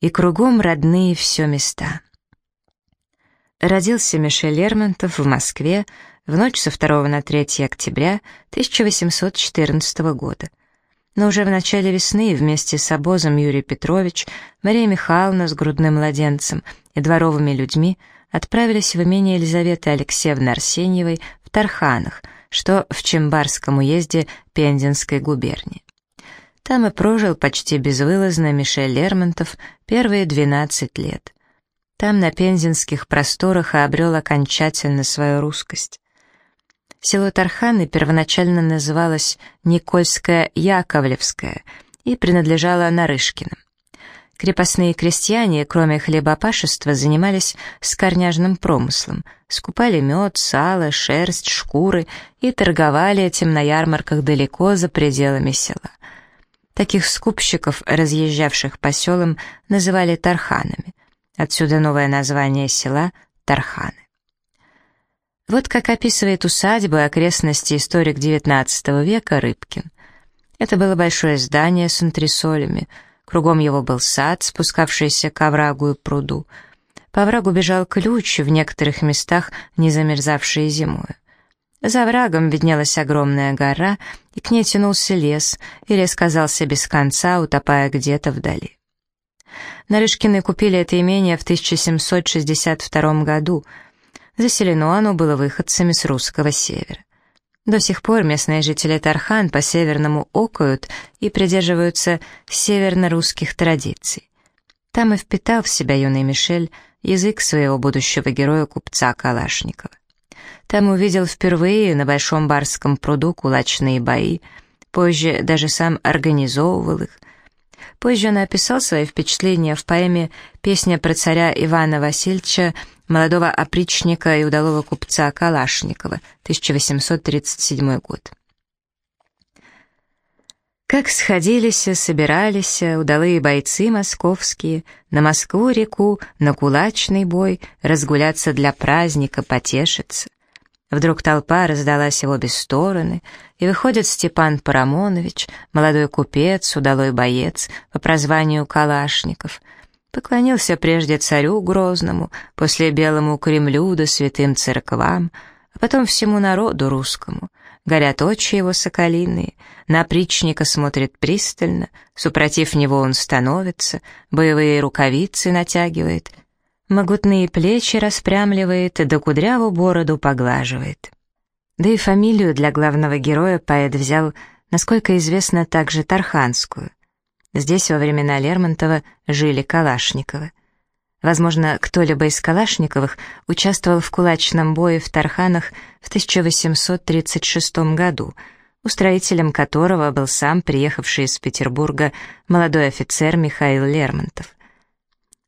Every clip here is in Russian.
и кругом родные все места. Родился Мишель Лермонтов в Москве в ночь со 2 на 3 октября 1814 года. Но уже в начале весны вместе с обозом Юрий Петрович, Мария Михайловна с грудным младенцем и дворовыми людьми отправились в имение Елизаветы Алексеевны Арсеньевой в Тарханах, что в Чембарском уезде Пензенской губернии. Там и прожил почти безвылазно Мишель Лермонтов первые 12 лет. Там, на пензенских просторах, обрел окончательно свою русскость. Село Тарханы первоначально называлось Никольское-Яковлевское и принадлежало Нарышкиным. Крепостные крестьяне, кроме хлебопашества, занимались скорняжным промыслом, скупали мед, сало, шерсть, шкуры и торговали этим на ярмарках далеко за пределами села. Таких скупщиков, разъезжавших по селам, называли тарханами. Отсюда новое название села — Тарханы. Вот как описывает усадьбу и окрестности историк XIX века Рыбкин. Это было большое здание с антресолями, кругом его был сад, спускавшийся к оврагу и пруду. По оврагу бежал ключ, в некоторых местах не замерзавший зимою. За врагом виднелась огромная гора, и к ней тянулся лес, и лес казался без конца, утопая где-то вдали. Нарышкины купили это имение в 1762 году. Заселено оно было выходцами с русского севера. До сих пор местные жители Тархан по-северному окают и придерживаются северно-русских традиций. Там и впитал в себя юный Мишель язык своего будущего героя купца Калашникова. Там увидел впервые на Большом Барском пруду кулачные бои, позже даже сам организовывал их. Позже он описал свои впечатления в поэме «Песня про царя Ивана Васильевича, молодого опричника и удалого купца Калашникова», 1837 год. Как сходились, собирались удалые бойцы московские на Москву-реку, на кулачный бой, разгуляться для праздника, потешиться. Вдруг толпа раздалась в обе стороны, и выходит Степан Парамонович, молодой купец, удалой боец, по прозванию Калашников. Поклонился прежде царю Грозному, после Белому Кремлю да святым церквам, а потом всему народу русскому. Горят очи его соколиные, на причника смотрит пристально, супротив него он становится, боевые рукавицы натягивает, Могутные плечи распрямливает, да кудряву бороду поглаживает. Да и фамилию для главного героя поэт взял, насколько известно, также Тарханскую. Здесь во времена Лермонтова жили Калашниковы. Возможно, кто-либо из Калашниковых участвовал в кулачном бое в Тарханах в 1836 году, устроителем которого был сам приехавший из Петербурга молодой офицер Михаил Лермонтов.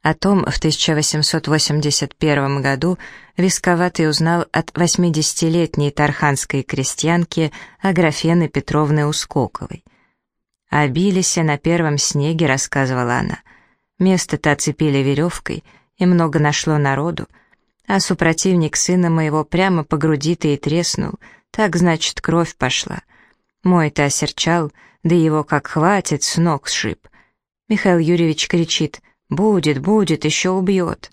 О том в 1881 году Висковатый узнал от 80-летней тарханской крестьянки Аграфены Петровны Ускоковой. «Обились на первом снеге», — рассказывала она. «Место-то оцепили веревкой, и много нашло народу, а супротивник сына моего прямо по груди-то и треснул, так, значит, кровь пошла. Мой-то осерчал, да его как хватит, с ног сшиб». Михаил Юрьевич кричит — Будет, будет, еще убьет.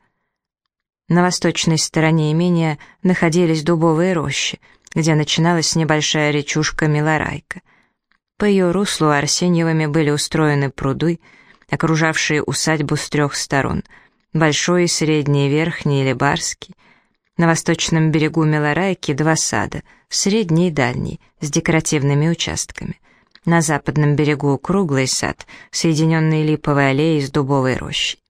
На восточной стороне имения находились дубовые рощи, где начиналась небольшая речушка Милорайка. По ее руслу Арсеньевыми были устроены пруды, окружавшие усадьбу с трех сторон — большой, средний, верхний или барский. На восточном берегу Милорайки два сада, средний и дальний, с декоративными участками — на западном берегу круглый сад, соединенный липовой аллеей с дубовой рощей.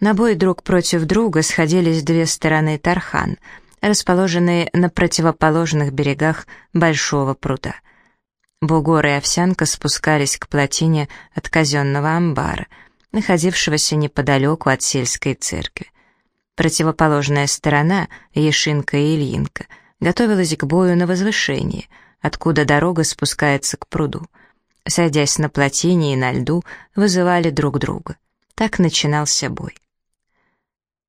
На бой друг против друга сходились две стороны Тархан, расположенные на противоположных берегах большого пруда. Бугор и овсянка спускались к плотине от казенного амбара, находившегося неподалеку от сельской церкви. Противоположная сторона, Ешинка и Ильинка, готовилась к бою на возвышении — откуда дорога спускается к пруду. Садясь на плотине и на льду, вызывали друг друга. Так начинался бой.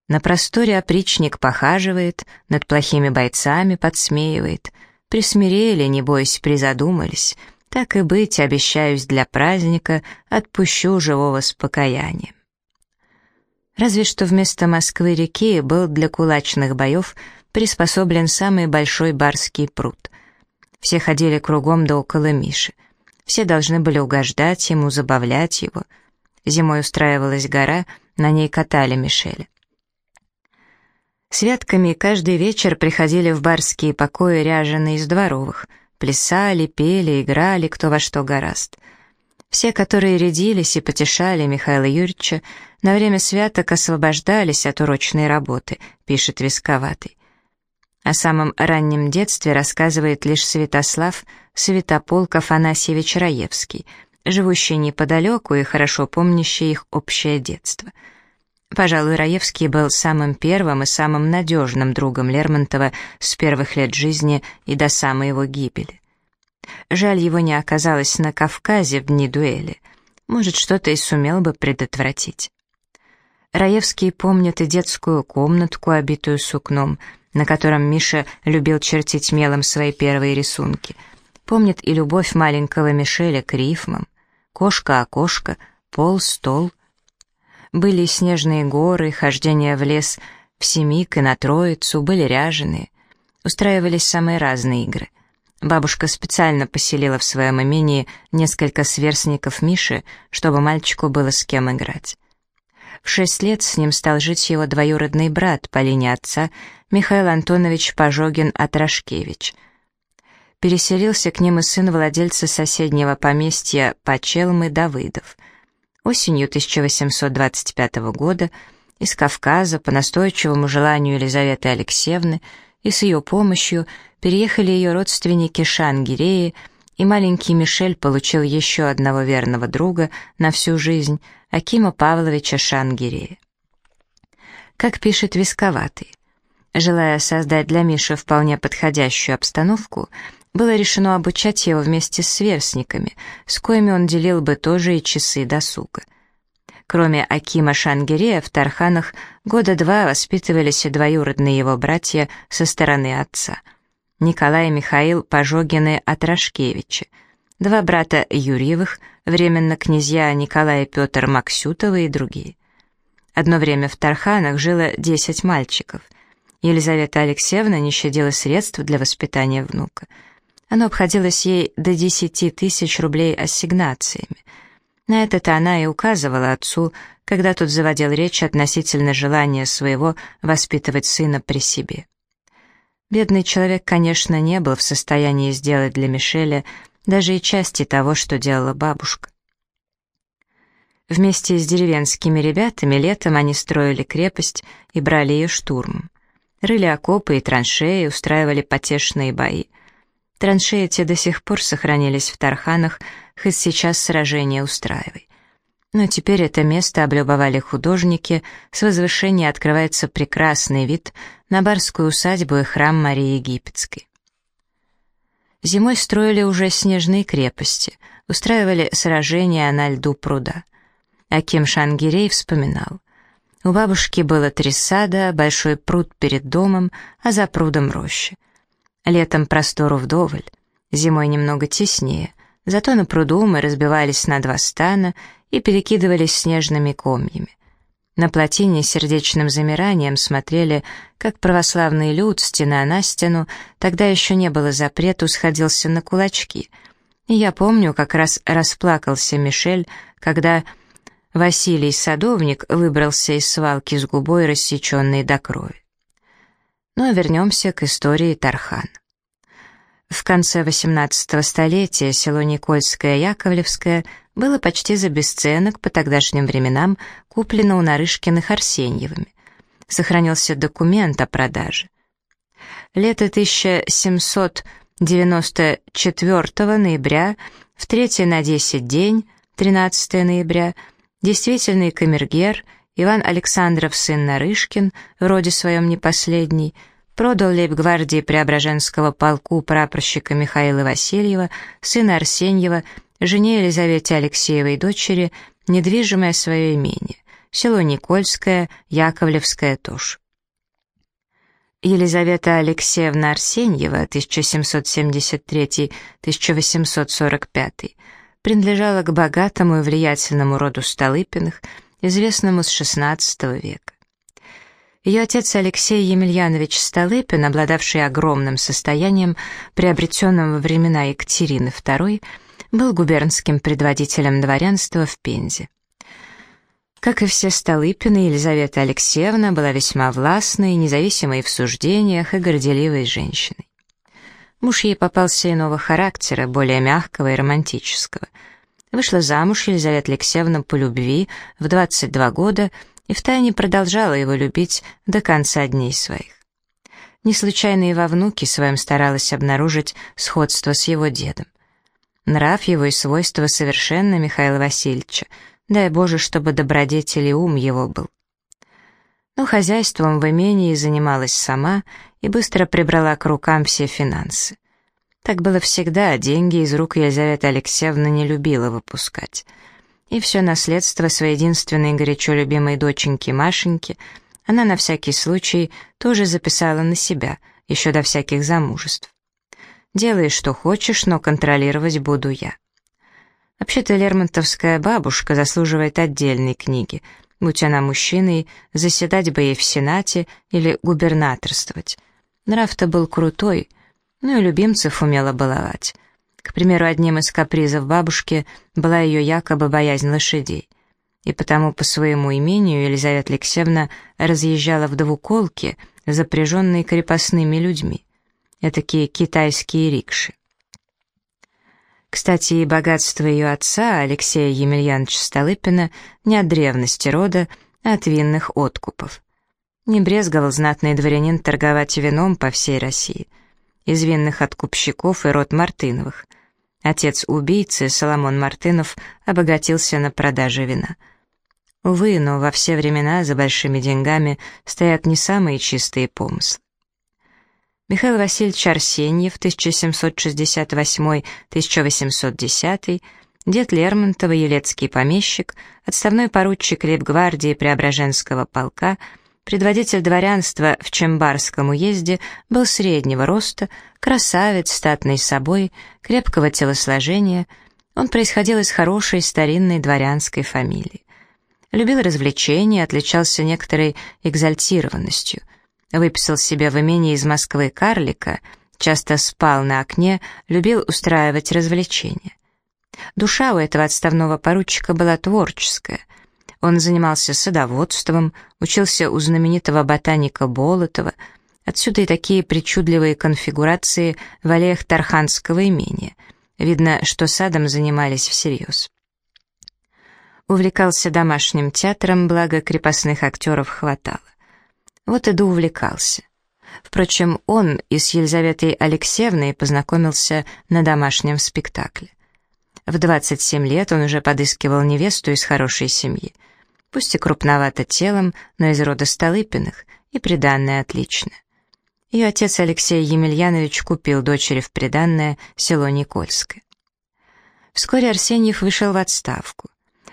На просторе опричник похаживает, над плохими бойцами подсмеивает. Присмирели, небось, призадумались. Так и быть, обещаюсь для праздника, отпущу живого с покаянием. Разве что вместо Москвы-реки был для кулачных боев приспособлен самый большой барский пруд. Все ходили кругом да около Миши. Все должны были угождать ему, забавлять его. Зимой устраивалась гора, на ней катали Мишеля. Святками каждый вечер приходили в барские покои ряженые из дворовых, плясали, пели, играли, кто во что гораст. Все, которые рядились и потешали Михаила Юрьевича, на время святок освобождались от урочной работы, пишет Висковатый. О самом раннем детстве рассказывает лишь Святослав Святополк Афанасьевич Раевский, живущий неподалеку и хорошо помнящий их общее детство — Пожалуй, Раевский был самым первым и самым надежным другом Лермонтова с первых лет жизни и до самой его гибели. Жаль, его не оказалось на Кавказе в дни дуэли. Может, что-то и сумел бы предотвратить. Раевский помнит и детскую комнатку, обитую сукном, на котором Миша любил чертить мелом свои первые рисунки. Помнит и любовь маленького Мишеля к рифмам. Кошка-окошко, пол, стол — были снежные горы, хождение в лес в Семик и на Троицу, были ряженые. Устраивались самые разные игры. Бабушка специально поселила в своем имении несколько сверстников Миши, чтобы мальчику было с кем играть. В шесть лет с ним стал жить его двоюродный брат по линии отца Михаил Антонович Пожогин-Атрашкевич. Переселился к ним и сын владельца соседнего поместья Почелмы Давыдов — Осенью 1825 года из Кавказа по настойчивому желанию Елизаветы Алексеевны и с ее помощью переехали ее родственники Шангиреи, и маленький Мишель получил еще одного верного друга на всю жизнь, Акима Павловича Шангирея. Как пишет Висковатый, желая создать для Миши вполне подходящую обстановку, было решено обучать его вместе с сверстниками, с коими он делил бы тоже и часы досуга. Кроме Акима Шангирея, в Тарханах года два воспитывались и двоюродные его братья со стороны отца. Николай и Михаил Пожогины Атрашкевичи, два брата Юрьевых, временно князья Николай и Петр Максютовы и другие. Одно время в Тарханах жило десять мальчиков. Елизавета Алексеевна не щадила средств для воспитания внука — оно обходилось ей до 10 тысяч рублей ассигнациями. На это-то она и указывала отцу, когда тот заводил речь относительно желания своего воспитывать сына при себе. Бедный человек, конечно, не был в состоянии сделать для Мишеля даже и части того, что делала бабушка. Вместе с деревенскими ребятами летом они строили крепость и брали ее штурмом. Рыли окопы и траншеи, устраивали потешные бои — Траншеи те до сих пор сохранились в Тарханах, хоть сейчас сражение устраивай. Но теперь это место облюбовали художники, с возвышения открывается прекрасный вид на барскую усадьбу и храм Марии Египетской. Зимой строили уже снежные крепости, устраивали сражения на льду пруда. Аким Шангирей вспоминал. У бабушки было три сада, большой пруд перед домом, а за прудом роща. Летом простору вдоволь, зимой немного теснее, зато на пруду мы разбивались на два стана и перекидывались снежными комьями. На плотине сердечным замиранием смотрели, как православный люд, стена на стену, тогда еще не было запрету, сходился на кулачки. И я помню, как раз расплакался Мишель, когда Василий Садовник выбрался из свалки с губой, рассеченной до крови. Но ну, а вернемся к истории Тархан. В конце XVIII столетия село Никольское-Яковлевское было почти за бесценок по тогдашним временам куплено у Нарышкиных Арсеньевыми. Сохранился документ о продаже. Лето 1794 ноября, в третий на 10 день, 13 ноября, действительный камергер – Иван Александров, сын Нарышкин, в роде своем не последний, продал лейб-гвардии Преображенского полку прапорщика Михаила Васильева, сына Арсеньева, жене Елизавете Алексеевой дочери, недвижимое свое имение, село Никольское, Яковлевская тоже. Елизавета Алексеевна Арсеньева, 1773-1845, принадлежала к богатому и влиятельному роду Столыпиных, известному с XVI века. Ее отец Алексей Емельянович Столыпин, обладавший огромным состоянием, приобретенным во времена Екатерины II, был губернским предводителем дворянства в Пензе. Как и все Столыпины, Елизавета Алексеевна была весьма властной, независимой в суждениях и горделивой женщиной. Муж ей попался иного характера, более мягкого и романтического. Вышла замуж Елизавета Алексеевна по любви в 22 года и втайне продолжала его любить до конца дней своих. Не случайно и во внуке своем старалась обнаружить сходство с его дедом. Нрав его и свойства совершенно Михаила Васильевича, дай Боже, чтобы добродетель и ум его был. Но хозяйством в имении занималась сама и быстро прибрала к рукам все финансы. Так было всегда, деньги из рук Елизавета Алексеевна не любила выпускать. И все наследство своей единственной горячо любимой доченьки Машеньки она на всякий случай тоже записала на себя, еще до всяких замужеств. «Делай, что хочешь, но контролировать буду я». Вообще-то Лермонтовская бабушка заслуживает отдельной книги, будь она мужчиной, заседать бы ей в Сенате или губернаторствовать. Нрав-то был крутой, ну и любимцев умела баловать. К примеру, одним из капризов бабушки была ее якобы боязнь лошадей. И потому по своему имению Елизавета Алексеевна разъезжала в двуколке, запряженные крепостными людьми. Этакие китайские рикши. Кстати, и богатство ее отца, Алексея Емельяновича Столыпина, не от древности рода, а от винных откупов. Не брезговал знатный дворянин торговать вином по всей России. Из винных откупщиков и род Мартыновых. Отец убийцы, Соломон Мартынов, обогатился на продаже вина. Увы, но во все времена за большими деньгами стоят не самые чистые помыслы. Михаил Васильевич Арсеньев, 1768-1810, дед Лермонтова, елецкий помещик, отставной поручик лейб-гвардии Преображенского полка, предводитель дворянства в Чембарском уезде, был среднего роста, красавец, статный собой, крепкого телосложения. Он происходил из хорошей старинной дворянской фамилии. Любил развлечения, отличался некоторой экзальтированностью – Выписал себе в имении из Москвы карлика, часто спал на окне, любил устраивать развлечения. Душа у этого отставного поручика была творческая. Он занимался садоводством, учился у знаменитого ботаника Болотова, отсюда и такие причудливые конфигурации в аллеях Тарханского имения. Видно, что садом занимались всерьез. Увлекался домашним театром, благо крепостных актеров хватало. Вот и увлекался. Впрочем, он и с Елизаветой Алексеевной познакомился на домашнем спектакле. В 27 лет он уже подыскивал невесту из хорошей семьи. Пусть и крупновато телом, но из рода Столыпиных, и приданное отличное. Ее отец Алексей Емельянович купил дочери в приданное село Никольское. Вскоре Арсеньев вышел в отставку.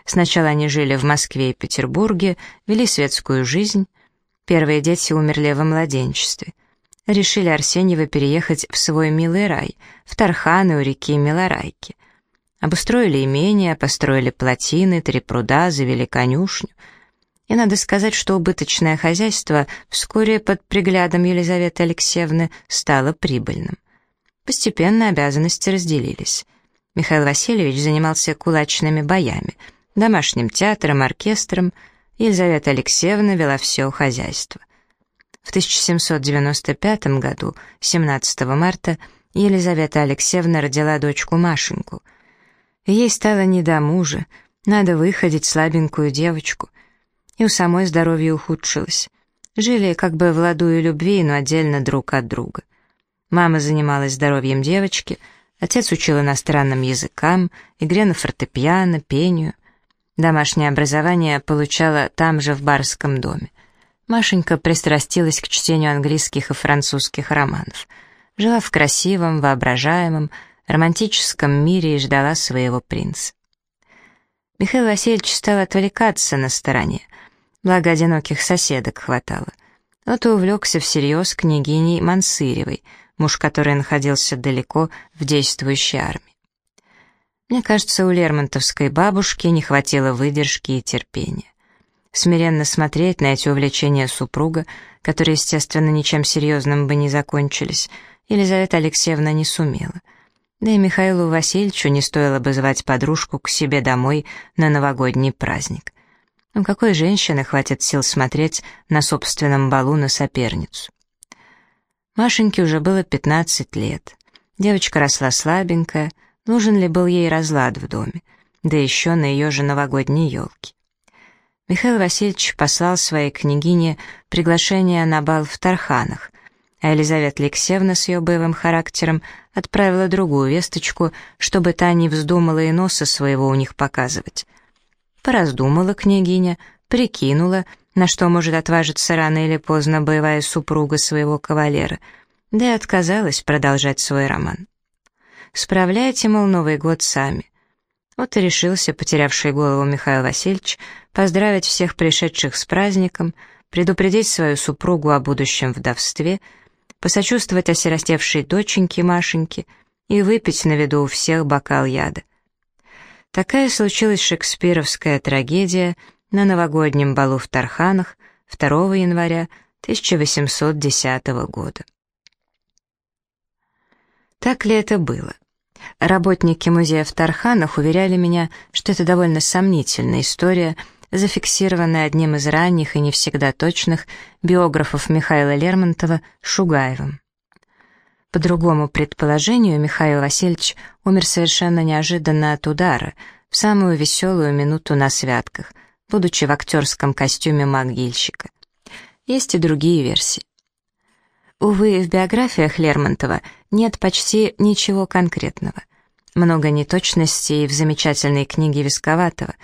Сначала они жили в Москве и Петербурге, вели светскую жизнь, Первые дети умерли во младенчестве. Решили Арсеньева переехать в свой милый рай, в Тарханы у реки Милорайки. Обустроили имение, построили плотины, три пруда, завели конюшню. И надо сказать, что убыточное хозяйство вскоре под приглядом Елизаветы Алексеевны стало прибыльным. Постепенно обязанности разделились. Михаил Васильевич занимался кулачными боями, домашним театром, оркестром, Елизавета Алексеевна вела все хозяйство. В 1795 году, 17 марта, Елизавета Алексеевна родила дочку Машеньку. Ей стало не до мужа, надо выходить слабенькую девочку. И у самой здоровье ухудшилось. Жили как бы в ладу и любви, но отдельно друг от друга. Мама занималась здоровьем девочки, отец учил иностранным языкам, игре на фортепиано, пению — Домашнее образование получала там же, в барском доме. Машенька пристрастилась к чтению английских и французских романов. Жила в красивом, воображаемом, романтическом мире и ждала своего принца. Михаил Васильевич стал отвлекаться на стороне, благо одиноких соседок хватало. Вот и увлекся всерьез княгиней Мансыревой, муж которой находился далеко в действующей армии. Мне кажется, у Лермонтовской бабушки не хватило выдержки и терпения. Смиренно смотреть на эти увлечения супруга, которые, естественно, ничем серьезным бы не закончились, Елизавета Алексеевна не сумела. Да и Михаилу Васильевичу не стоило бы звать подружку к себе домой на новогодний праздник. У какой женщины хватит сил смотреть на собственном балу на соперницу? Машеньке уже было 15 лет. Девочка росла слабенькая, нужен ли был ей разлад в доме, да еще на ее же новогодней елке. Михаил Васильевич послал своей княгине приглашение на бал в Тарханах, а Елизавета Алексеевна с ее боевым характером отправила другую весточку, чтобы та не вздумала и носа своего у них показывать. Пораздумала княгиня, прикинула, на что может отважиться рано или поздно боевая супруга своего кавалера — да и отказалась продолжать свой роман. «Справляйте, мол, Новый год сами». Вот и решился потерявший голову Михаил Васильевич поздравить всех пришедших с праздником, предупредить свою супругу о будущем вдовстве, посочувствовать осиростевшей доченьке Машеньке и выпить на виду у всех бокал яда. Такая случилась шекспировская трагедия на новогоднем балу в Тарханах 2 января 1810 года. Так ли это было? Работники музея в Тарханах уверяли меня, что это довольно сомнительная история, зафиксированная одним из ранних и не всегда точных биографов Михаила Лермонтова Шугаевым. По другому предположению, Михаил Васильевич умер совершенно неожиданно от удара, в самую веселую минуту на святках, будучи в актерском костюме могильщика. Есть и другие версии. Увы, в биографиях Лермонтова нет почти ничего конкретного. Много неточностей в замечательной книге Висковатого.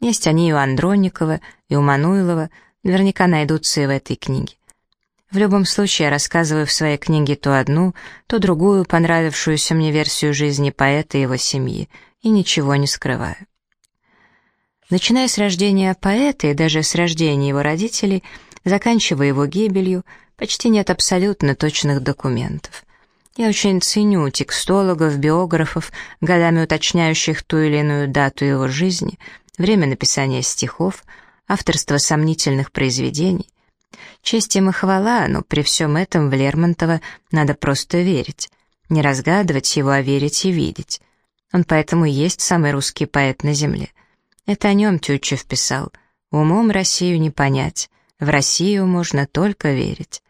Есть они и у Андроникова, и у Мануилова, наверняка найдутся и в этой книге. В любом случае, я рассказываю в своей книге то одну, то другую понравившуюся мне версию жизни поэта и его семьи, и ничего не скрываю. Начиная с рождения поэта и даже с рождения его родителей, заканчивая его гибелью, почти нет абсолютно точных документов. Я очень ценю текстологов, биографов, годами уточняющих ту или иную дату его жизни, время написания стихов, авторство сомнительных произведений. Честь им и хвала, но при всем этом в Лермонтова надо просто верить. Не разгадывать его, а верить и видеть. Он поэтому и есть самый русский поэт на земле. Это о нем Тютчев писал. «Умом Россию не понять, в Россию можно только верить»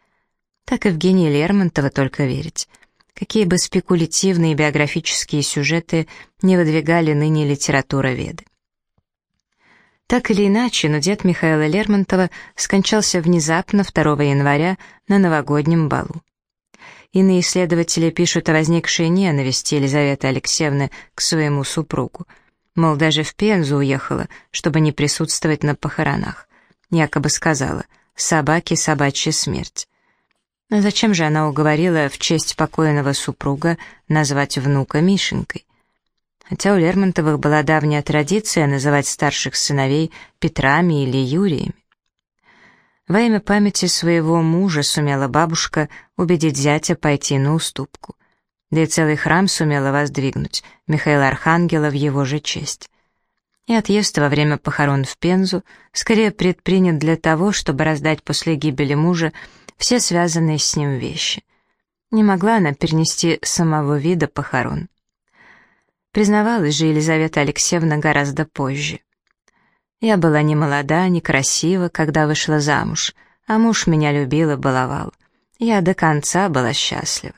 так гении Лермонтова только верить. Какие бы спекулятивные биографические сюжеты не выдвигали ныне литературоведы. Так или иначе, но дед Михаила Лермонтова скончался внезапно 2 января на новогоднем балу. Иные исследователи пишут о возникшей ненависти Елизаветы Алексеевны к своему супругу. Мол, даже в Пензу уехала, чтобы не присутствовать на похоронах. Якобы сказала «собаки, собачья смерть». Но зачем же она уговорила в честь покойного супруга назвать внука Мишенькой? Хотя у Лермонтовых была давняя традиция называть старших сыновей Петрами или Юриями. Во имя памяти своего мужа сумела бабушка убедить зятя пойти на уступку. Да и целый храм сумела воздвигнуть, Михаила Архангела в его же честь. И отъезд во время похорон в Пензу скорее предпринят для того, чтобы раздать после гибели мужа все связанные с ним вещи. Не могла она перенести самого вида похорон. Признавалась же Елизавета Алексеевна гораздо позже. Я была не молода, не красива, когда вышла замуж, а муж меня любил и баловал. Я до конца была счастлива.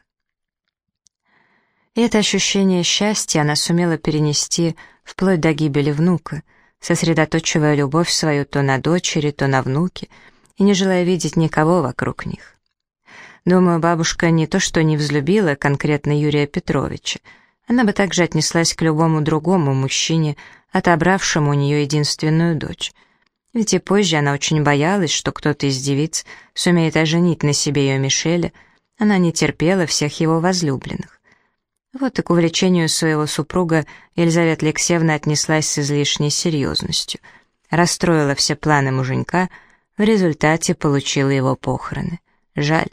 И это ощущение счастья она сумела перенести вплоть до гибели внука, сосредоточивая любовь свою то на дочери, то на внуке, и не желая видеть никого вокруг них. Думаю, бабушка не то что не взлюбила конкретно Юрия Петровича, она бы также отнеслась к любому другому мужчине, отобравшему у нее единственную дочь. Ведь и позже она очень боялась, что кто-то из девиц сумеет оженить на себе ее Мишеля, она не терпела всех его возлюбленных. Вот и к увлечению своего супруга Елизавета Алексеевна отнеслась с излишней серьезностью, расстроила все планы муженька — в результате получила его похороны. Жаль.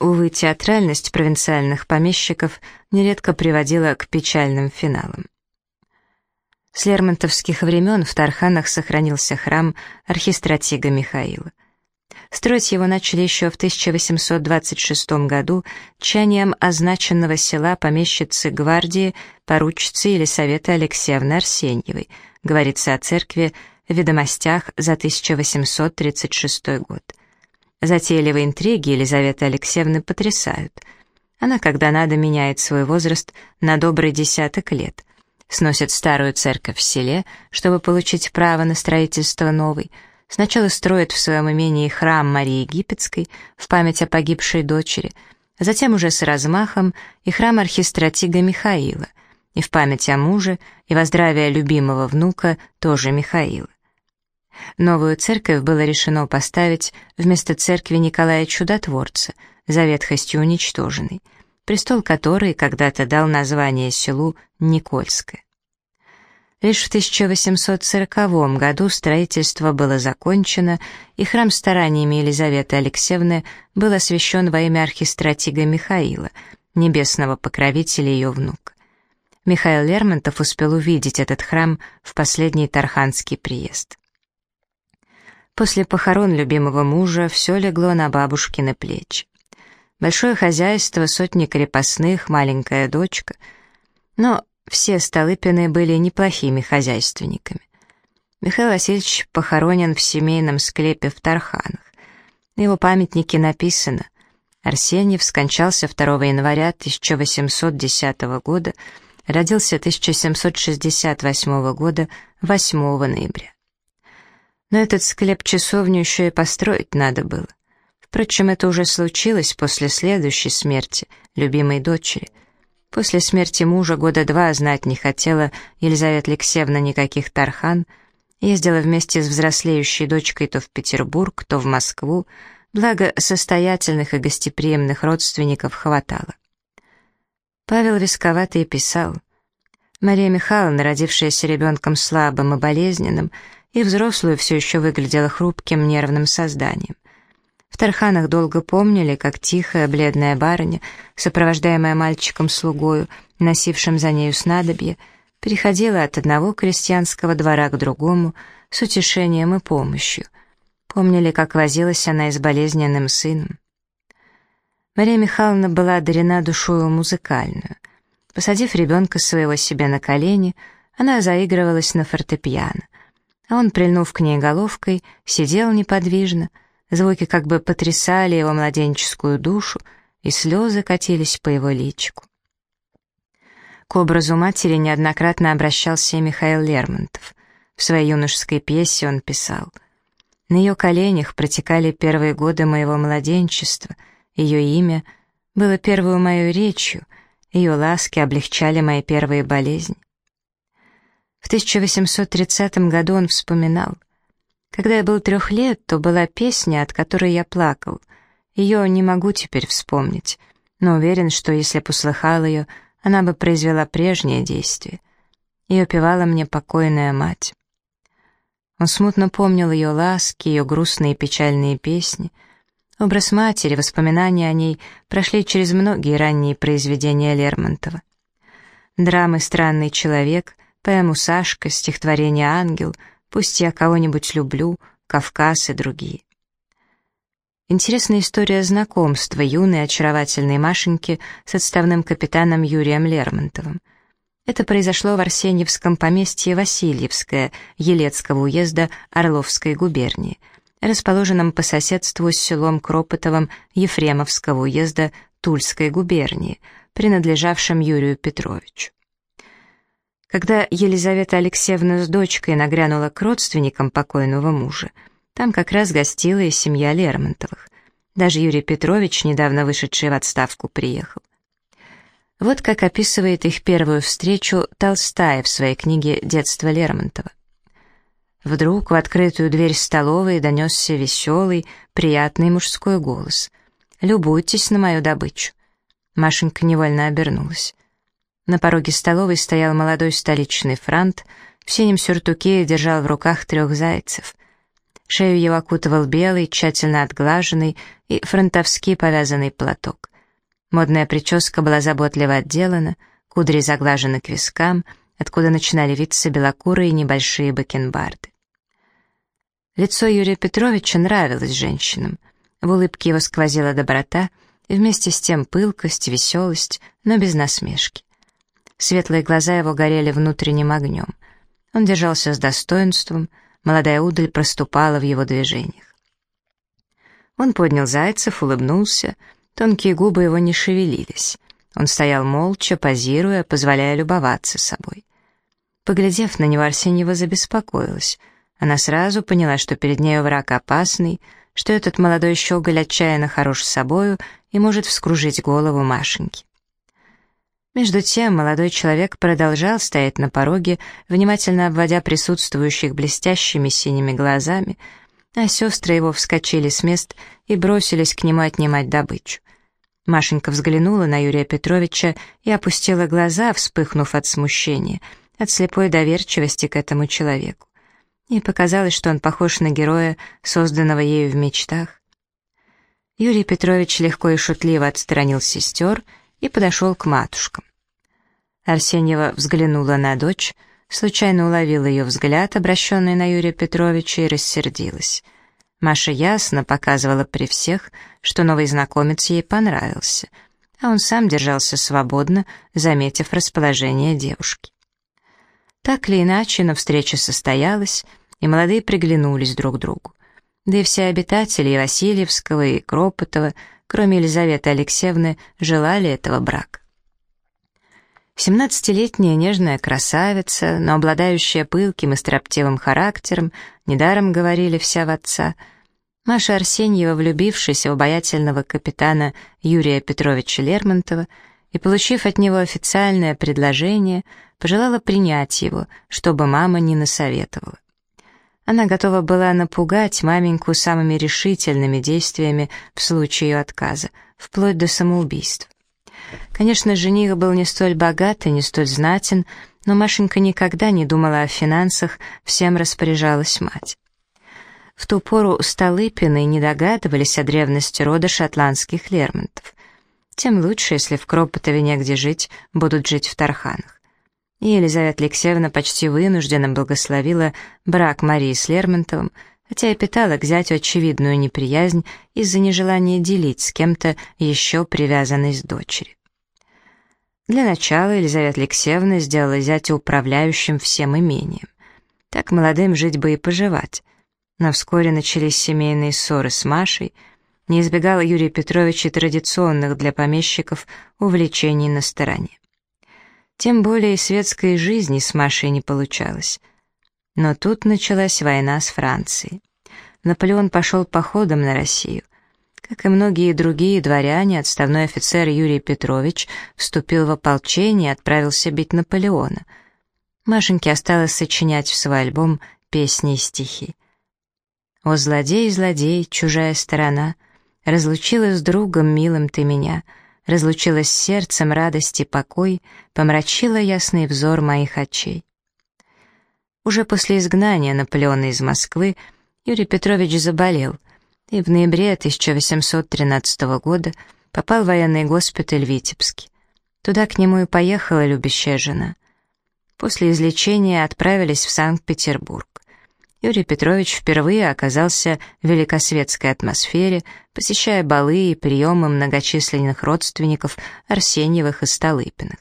Увы, театральность провинциальных помещиков нередко приводила к печальным финалам. С лермонтовских времен в Тарханах сохранился храм архистратига Михаила. Строить его начали еще в 1826 году чанием означенного села помещицы гвардии, поручицы Елисаветы Алексеевны Арсеньевой, говорится о церкви ведомостях за 1836 год. Затейливые интриги Елизаветы Алексеевны потрясают. Она, когда надо, меняет свой возраст на добрый десяток лет, сносит старую церковь в селе, чтобы получить право на строительство новой, Сначала строит в своем имении храм Марии Египетской в память о погибшей дочери, затем уже с размахом и храм архистратига Михаила, и в память о муже, и во здравие любимого внука, тоже Михаила. Новую церковь было решено поставить вместо церкви Николая Чудотворца, за ветхостью уничтоженной, престол которой когда-то дал название селу Никольское. Лишь в 1840 году строительство было закончено, и храм стараниями Елизаветы Алексеевны был освящен во имя архистратига Михаила, небесного покровителя ее внука. Михаил Лермонтов успел увидеть этот храм в последний Тарханский приезд. После похорон любимого мужа все легло на бабушкины плечи. Большое хозяйство, сотни крепостных, маленькая дочка. Но все Столыпины были неплохими хозяйственниками. Михаил Васильевич похоронен в семейном склепе в Тарханах. На его памятнике написано «Арсеньев скончался 2 января 1810 года, родился 1768 года 8 ноября». Но этот склеп-часовню еще и построить надо было. Впрочем, это уже случилось после следующей смерти любимой дочери — После смерти мужа года два знать не хотела Елизавета Алексеевна никаких Тархан, ездила вместе с взрослеющей дочкой то в Петербург, то в Москву, благо состоятельных и гостеприимных родственников хватало. Павел рисковатый писал. Мария Михайловна, родившаяся ребенком слабым и болезненным, и взрослую все еще выглядела хрупким нервным созданием. В Тарханах долго помнили, как тихая, бледная барыня, сопровождаемая мальчиком-слугою, носившим за нею снадобье, переходила от одного крестьянского двора к другому с утешением и помощью. Помнили, как возилась она и с болезненным сыном. Мария Михайловна была одарена душою музыкальную. Посадив ребенка своего себе на колени, она заигрывалась на фортепиано, он, прильнув к ней головкой, сидел неподвижно — Звуки как бы потрясали его младенческую душу, и слезы катились по его личику. К образу матери неоднократно обращался и Михаил Лермонтов. В своей юношеской пьесе он писал «На ее коленях протекали первые годы моего младенчества, ее имя было первую мою речью, ее ласки облегчали мои первые болезни». В 1830 году он вспоминал когда я был трех лет, то была песня, от которой я плакал. Ее не могу теперь вспомнить, но уверен, что если б услыхал ее, она бы произвела прежнее действие. Ее певала мне покойная мать. Он смутно помнил ее ласки, ее грустные и печальные песни. Образ матери, воспоминания о ней прошли через многие ранние произведения Лермонтова. Драмы «Странный человек», поэму «Сашка», стихотворение «Ангел», «Пусть я кого-нибудь люблю», «Кавказ» и другие. Интересная история знакомства юной очаровательной Машеньки с отставным капитаном Юрием Лермонтовым. Это произошло в Арсеньевском поместье Васильевское Елецкого уезда Орловской губернии, расположенном по соседству с селом Кропотовым Ефремовского уезда Тульской губернии, принадлежавшим Юрию Петровичу. Когда Елизавета Алексеевна с дочкой нагрянула к родственникам покойного мужа, там как раз гостила и семья Лермонтовых. Даже Юрий Петрович, недавно вышедший в отставку, приехал. Вот как описывает их первую встречу Толстая в своей книге «Детство Лермонтова». Вдруг в открытую дверь столовой донесся веселый, приятный мужской голос. «Любуйтесь на мою добычу». Машенька невольно обернулась. На пороге столовой стоял молодой столичный франт, в синем сюртуке держал в руках трех зайцев. Шею его окутывал белый, тщательно отглаженный и фронтовский повязанный платок. Модная прическа была заботливо отделана, кудри заглажены к вискам, откуда начинали виться белокурые небольшие бакенбарды. Лицо Юрия Петровича нравилось женщинам. В улыбке его сквозила доброта и вместе с тем пылкость, веселость, но без насмешки. Светлые глаза его горели внутренним огнем. Он держался с достоинством, молодая удаль проступала в его движениях. Он поднял Зайцев, улыбнулся, тонкие губы его не шевелились. Он стоял молча, позируя, позволяя любоваться собой. Поглядев на него, Арсеньева забеспокоилась. Она сразу поняла, что перед нею враг опасный, что этот молодой щеголь отчаянно хорош собою и может вскружить голову Машеньки. Между тем молодой человек продолжал стоять на пороге, внимательно обводя присутствующих блестящими синими глазами, а сестры его вскочили с мест и бросились к нему отнимать добычу. Машенька взглянула на Юрия Петровича и опустила глаза, вспыхнув от смущения, от слепой доверчивости к этому человеку. Ей показалось, что он похож на героя, созданного ею в мечтах. Юрий Петрович легко и шутливо отстранил сестер и подошел к матушкам. Арсеньева взглянула на дочь, случайно уловила ее взгляд, обращенный на Юрия Петровича, и рассердилась. Маша ясно показывала при всех, что новый знакомец ей понравился, а он сам держался свободно, заметив расположение девушки. Так или иначе, но встреча состоялась, и молодые приглянулись друг другу. Да и все обитатели и Васильевского, и Кропотова, кроме Елизаветы Алексеевны, желали этого брака. Семнадцатилетняя нежная красавица, но обладающая пылким и строптивым характером, недаром говорили вся в отца. Маша Арсеньева, влюбившись в обаятельного капитана Юрия Петровича Лермонтова и получив от него официальное предложение, пожелала принять его, чтобы мама не насоветовала. Она готова была напугать маменьку самыми решительными действиями в случае ее отказа, вплоть до самоубийств. Конечно, жених был не столь богат и не столь знатен, но Машенька никогда не думала о финансах, всем распоряжалась мать. В ту пору Столыпины не догадывались о древности рода шотландских Лермонтов. Тем лучше, если в Кропотове негде жить, будут жить в Тарханах. И Елизавета Алексеевна почти вынужденно благословила брак Марии с Лермонтовым, хотя и питала к зятю очевидную неприязнь из-за нежелания делить с кем-то еще привязанность дочери. Для начала Елизавета Алексеевна сделала зятя управляющим всем имением. Так молодым жить бы и поживать. Но вскоре начались семейные ссоры с Машей, не избегала Юрия Петровича традиционных для помещиков увлечений на стороне. Тем более и светской жизни с Машей не получалось. Но тут началась война с Францией. Наполеон пошел походом на Россию. Как и многие другие дворяне, отставной офицер Юрий Петрович вступил в ополчение и отправился бить Наполеона. Машеньке осталось сочинять в свой альбом песни и стихи. «О, злодей, злодей, чужая сторона, разлучила с другом милым ты меня, разлучилась с сердцем радость и покой, помрачила ясный взор моих очей». Уже после изгнания Наполеона из Москвы Юрий Петрович заболел — и в ноябре 1813 года попал в военный госпиталь в Витебске. Туда к нему и поехала любящая жена. После излечения отправились в Санкт-Петербург. Юрий Петрович впервые оказался в великосветской атмосфере, посещая балы и приемы многочисленных родственников Арсеньевых и Столыпиных.